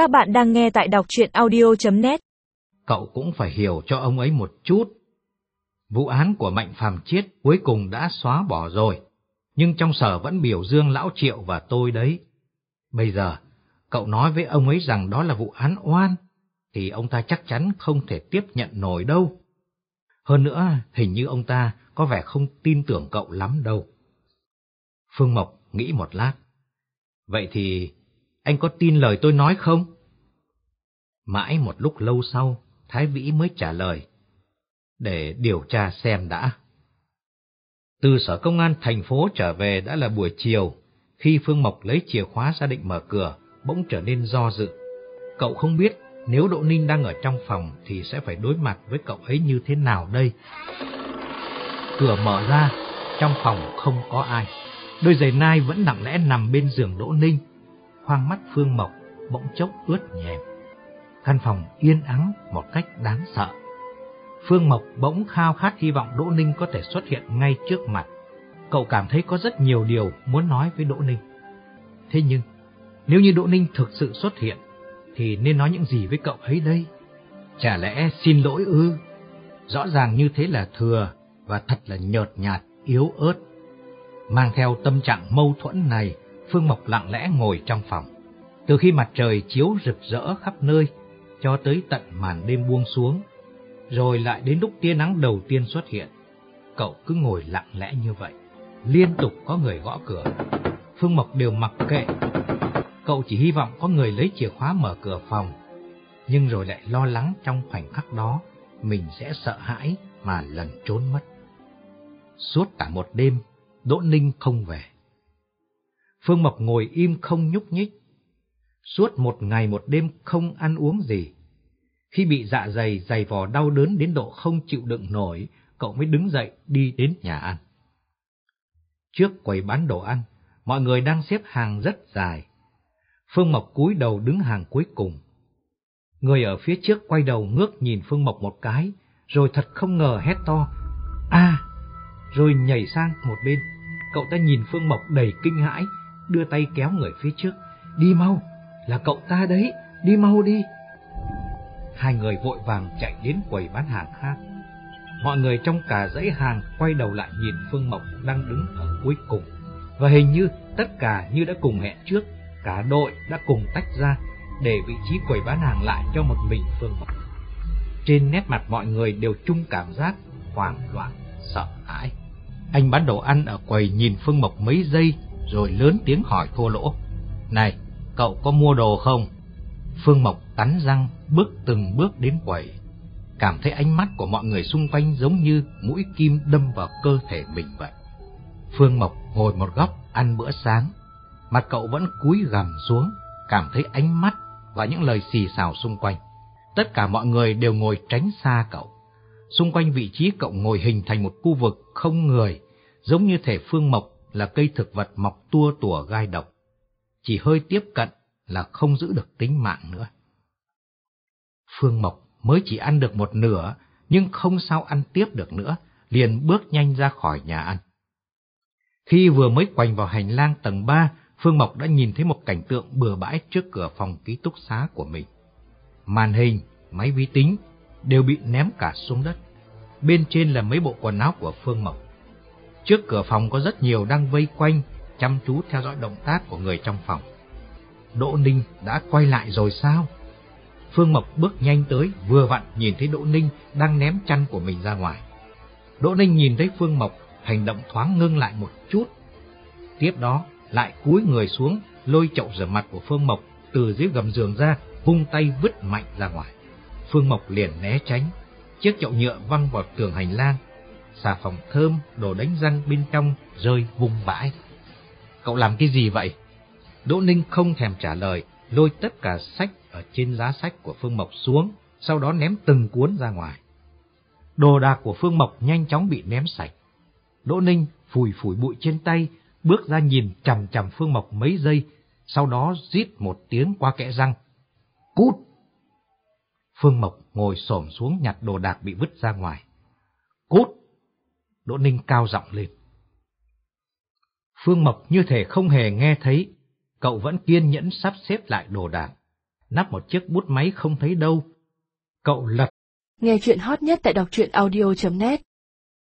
Các bạn đang nghe tại đọc truyện audio.net. Cậu cũng phải hiểu cho ông ấy một chút. Vụ án của Mạnh Phàm Chiết cuối cùng đã xóa bỏ rồi, nhưng trong sở vẫn biểu dương Lão Triệu và tôi đấy. Bây giờ, cậu nói với ông ấy rằng đó là vụ án oan, thì ông ta chắc chắn không thể tiếp nhận nổi đâu. Hơn nữa, hình như ông ta có vẻ không tin tưởng cậu lắm đâu. Phương Mộc nghĩ một lát. Vậy thì anh có tin lời tôi nói không? Mãi một lúc lâu sau, Thái Vĩ mới trả lời. Để điều tra xem đã. Từ sở công an thành phố trở về đã là buổi chiều, khi Phương Mộc lấy chìa khóa ra định mở cửa, bỗng trở nên do dự. Cậu không biết nếu Đỗ Ninh đang ở trong phòng thì sẽ phải đối mặt với cậu ấy như thế nào đây. Cửa mở ra, trong phòng không có ai. Đôi giày nai vẫn lặng lẽ nằm bên giường Đỗ Ninh. Khoang mắt Phương Mộc bỗng chốc ướt nhẹp. Căn phòng yên ắng một cách đáng sợ. Phương Mộc bỗng khao khát hy vọng Đỗ Ninh có thể xuất hiện ngay trước mặt. Cậu cảm thấy có rất nhiều điều muốn nói với Đỗ Ninh. Thế nhưng, nếu như Đỗ Ninh thực sự xuất hiện, thì nên nói những gì với cậu ấy đây? Chả lẽ xin lỗi ư? Rõ ràng như thế là thừa và thật là nhợt nhạt, yếu ớt. Mang theo tâm trạng mâu thuẫn này, Phương Mộc lặng lẽ ngồi trong phòng. Từ khi mặt trời chiếu rực rỡ khắp nơi, cho tới tận màn đêm buông xuống, rồi lại đến lúc tia nắng đầu tiên xuất hiện, cậu cứ ngồi lặng lẽ như vậy. Liên tục có người gõ cửa, Phương Mộc đều mặc kệ. Cậu chỉ hy vọng có người lấy chìa khóa mở cửa phòng, nhưng rồi lại lo lắng trong khoảnh khắc đó mình sẽ sợ hãi mà lần trốn mất. Suốt cả một đêm, Đỗ Ninh không về. Phương Mộc ngồi im không nhúc nhích. Suốt một ngày một đêm không ăn uống gì. Khi bị dạ dày dày vò đau đớn đến độ không chịu đựng nổi, cậu mới đứng dậy đi đến nhà ăn. Trước quầy bán đồ ăn, mọi người đang xếp hàng rất dài. Phương Mộc cúi đầu đứng hàng cuối cùng. Người ở phía trước quay đầu ngước nhìn Phương Mộc một cái, rồi thật không ngờ hét to. a rồi nhảy sang một bên. Cậu ta nhìn Phương Mộc đầy kinh hãi, đưa tay kéo người phía trước. Đi mau, là cậu ta đấy, đi mau đi. Hai người vội vàng chạy đến quầy bán hàng khác. Mọi người trong cả dãy hàng quay đầu lại nhìn Phương Mộc đang đứng ở cuối cùng. Và hình như tất cả như đã cùng hẹn trước, cả đội đã cùng tách ra để vị trí quầy bán hàng lại cho một mình Phương Mộc. Trên nét mặt mọi người đều chung cảm giác hoảng loạn, sợ hãi. Anh bán đồ ăn ở quầy nhìn Phương Mộc mấy giây rồi lớn tiếng hỏi thô lỗ. Này, cậu có mua đồ không? Phương Mộc cắn răng bước từng bước đến quầy. Cảm thấy ánh mắt của mọi người xung quanh giống như mũi kim đâm vào cơ thể mình vậy. Phương Mộc ngồi một góc ăn bữa sáng. Mặt cậu vẫn cúi gằm xuống, cảm thấy ánh mắt và những lời xì xào xung quanh. Tất cả mọi người đều ngồi tránh xa cậu. Xung quanh vị trí cậu ngồi hình thành một khu vực không người, giống như thể phương mộc là cây thực vật mọc tua tủa gai độc. Chỉ hơi tiếp cận là không giữ được tính mạng nữa. Phương Mộc mới chỉ ăn được một nửa, nhưng không sao ăn tiếp được nữa, liền bước nhanh ra khỏi nhà ăn. Khi vừa mới quành vào hành lang tầng 3, Phương Mộc đã nhìn thấy một cảnh tượng bừa bãi trước cửa phòng ký túc xá của mình. Màn hình, máy vi tính đều bị ném cả xuống đất. Bên trên là mấy bộ quần áo của Phương Mộc. Trước cửa phòng có rất nhiều đang vây quanh, chăm chú theo dõi động tác của người trong phòng. Đỗ Ninh đã quay lại rồi sao? Phương Mộc bước nhanh tới, vừa vặn nhìn thấy Đỗ Ninh đang ném chăn của mình ra ngoài. Đỗ Ninh nhìn thấy Phương Mộc, hành động thoáng ngưng lại một chút. Tiếp đó, lại cúi người xuống, lôi chậu rửa mặt của Phương Mộc từ dưới gầm giường ra, vung tay vứt mạnh ra ngoài. Phương Mộc liền né tránh, chiếc chậu nhựa văng vào tường hành lang, xà phòng thơm, đồ đánh răng bên trong rơi vung bãi. Cậu làm cái gì vậy? Đỗ Ninh không thèm trả lời, lôi tất cả sách ở trên giá sách của Phương Mộc xuống, sau đó ném từng cuốn ra ngoài. Đồ đạc của Phương Mộc nhanh chóng bị ném sạch. Đỗ Ninh phủi phủi bụi trên tay, bước ra nhìn chằm chằm Phương Mộc mấy giây, sau đó rít một tiếng qua kẽ răng. Cút! Phương Mộc ngồi xổm xuống nhặt đồ đạc bị vứt ra ngoài. Cút! Đỗ Ninh cao giọng lên. Phương Mộc như thể không hề nghe thấy, cậu vẫn kiên nhẫn sắp xếp lại đồ đạc. nắp một chiếc bút máy không thấy đâu. Cậu lật. Nghe chuyện hot nhất tại đọc truyện audio.net